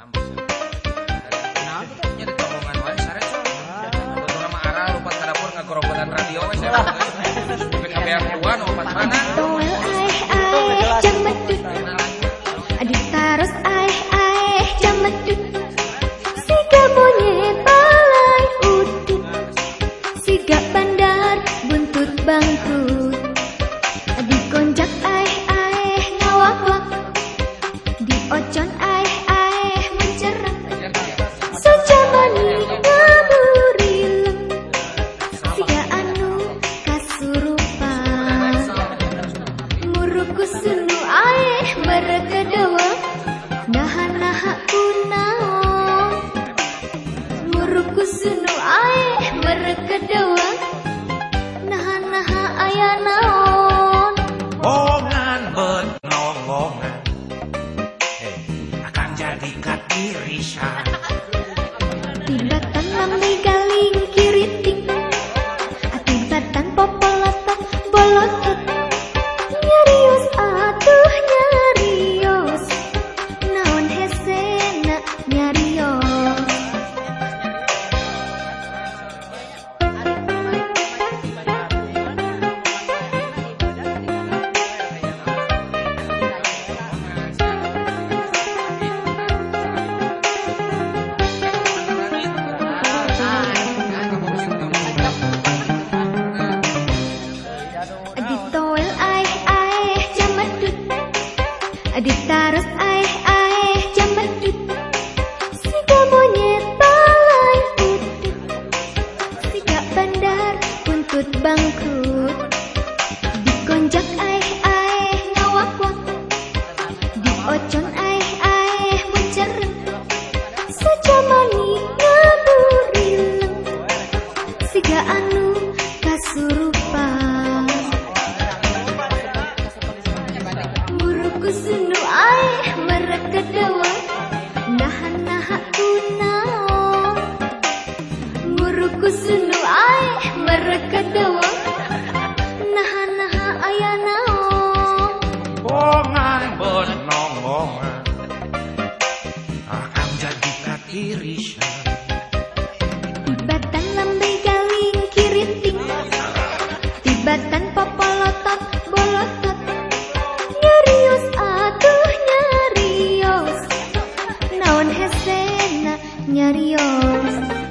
Ambos. Nah, aku tuh nyari tombongan wae sare so. Betul nama arah rupat dapur ngagorobolan radio we saya. PKB yang tua nu patana. Aeh mereka dewa Naha naha kunaon Muruku sunu aeh mereka dewa Naha naha aya naon. Bongan benongongan eh, akan jadi katirisan. Adik taros aeh aeh jamadut Siga monyet balai utut Siga bandar buntut bangkrut. Dikonjak aeh aeh ngawak-wak Di ocon aeh aeh mencereng Sejamani ngaburilem Siga anu kasurupan Muruku sunu aeh mereka dewa Nahan naha kunaon adios.